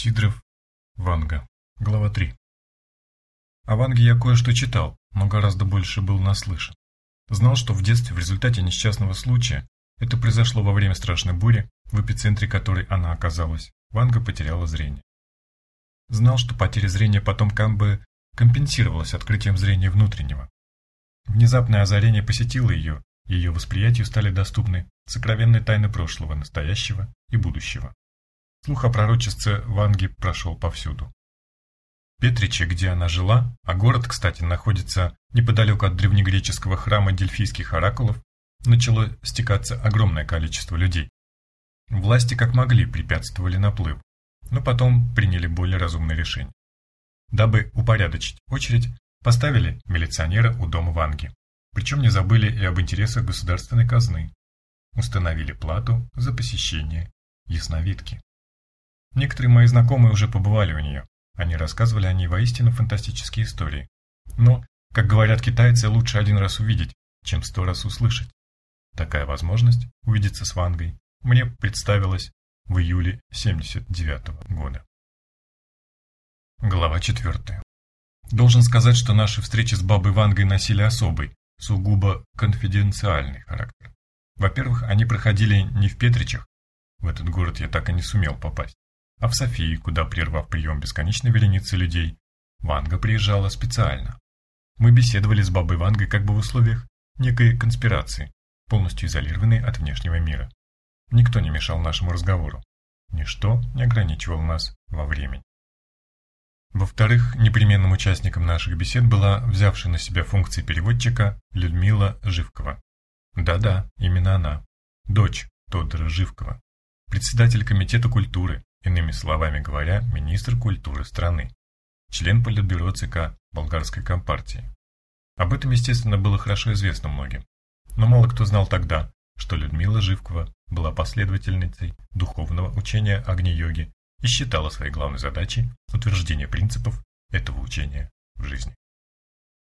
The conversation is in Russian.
Сидоров, Ванга. Глава 3. О Ванге я кое-что читал, но гораздо больше был наслышан. Знал, что в детстве в результате несчастного случая, это произошло во время страшной бури, в эпицентре которой она оказалась, Ванга потеряла зрение. Знал, что потеря зрения потом Камбы компенсировалась открытием зрения внутреннего. Внезапное озарение посетило ее, ее восприятию стали доступны сокровенные тайны прошлого, настоящего и будущего. Слух о пророчестве Ванги прошел повсюду. Петриче, где она жила, а город, кстати, находится неподалеку от древнегреческого храма дельфийских оракулов, начало стекаться огромное количество людей. Власти как могли препятствовали наплыву, но потом приняли более разумное решение. Дабы упорядочить очередь, поставили милиционера у дома Ванги. Причем не забыли и об интересах государственной казны. Установили плату за посещение ясновидки. Некоторые мои знакомые уже побывали у нее. Они рассказывали о ней воистину фантастические истории. Но, как говорят китайцы, лучше один раз увидеть, чем сто раз услышать. Такая возможность увидеться с Вангой мне представилась в июле 79 -го года. Глава 4. Должен сказать, что наши встречи с бабой Вангой носили особый, сугубо конфиденциальный характер. Во-первых, они проходили не в Петричах, в этот город я так и не сумел попасть, а в Софии, куда, прервав прием бесконечной вереницы людей, Ванга приезжала специально. Мы беседовали с бабой Вангой как бы в условиях некой конспирации, полностью изолированной от внешнего мира. Никто не мешал нашему разговору. Ничто не ограничивало нас во времени. Во-вторых, непременным участником наших бесед была взявшая на себя функции переводчика Людмила Живкова. Да-да, именно она. Дочь Тодора Живкова. Председатель Комитета культуры, иными словами говоря, министр культуры страны, член Политбюро ЦК Болгарской Компартии. Об этом, естественно, было хорошо известно многим, но мало кто знал тогда, что Людмила Живкова была последовательницей духовного учения Агни-йоги и считала своей главной задачей утверждение принципов этого учения в жизни.